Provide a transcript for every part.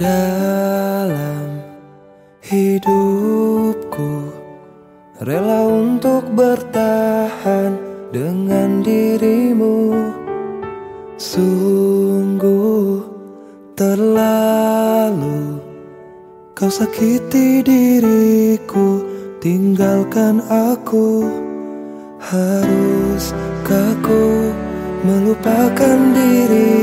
dalam hidupku. Rela untuk bertahan dengan dirimu. Sungguh terlalu Kau sakiti diriku. Tinggalkan aku. Haruskah ku melupakan dirimu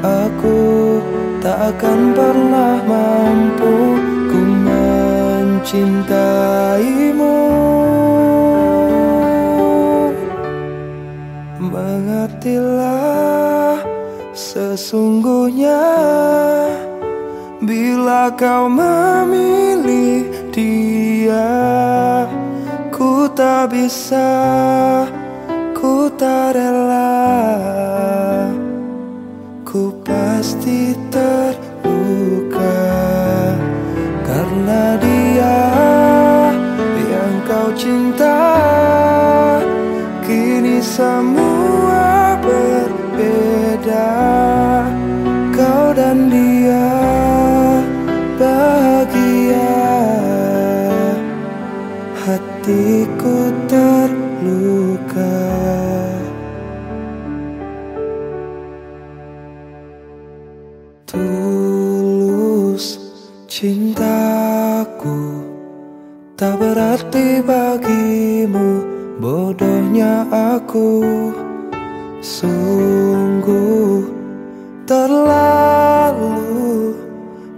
aku tak akan pernah mampu Ku mencintaimu. Mengertilah sesungguhnya Bila kau memilih dia Ku tak bisa Ku tak rela cinta Kini semua berbeda. Kau dan dia bahagia. Hatiku terluka aku Sungguh terlalu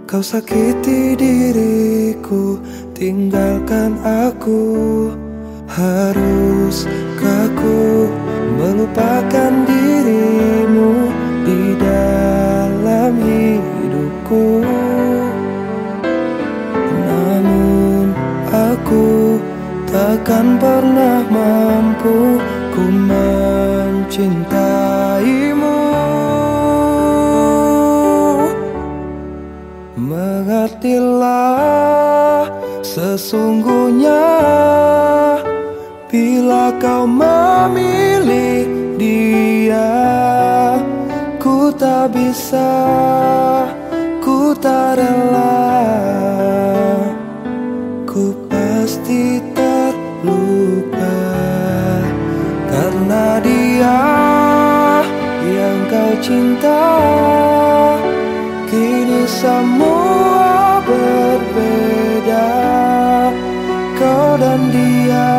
Kau sakiti diriku. Tinggalkan aku Haruskah ku melupakan dirimu Di dalam hidupku. Namun aku takkan pernah mampu Ku mencintaimu. Mengertilah sesungguhnya Bila kau memilih dia Ku tak bisa, ku tak rela cinta Kini semua berbeda. Kau dan dia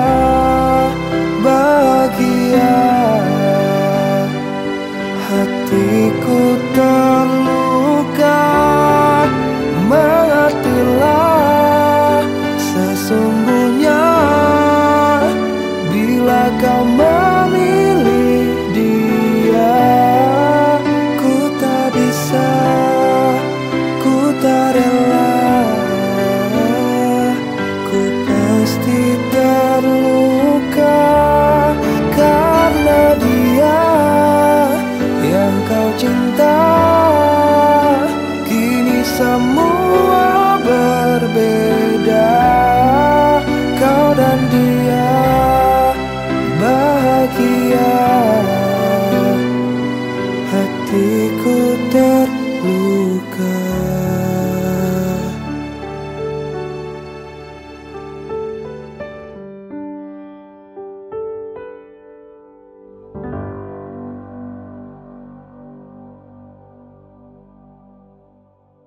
bahagia. Hatiku terluka Mengertilah sesungguhnya. Bila kau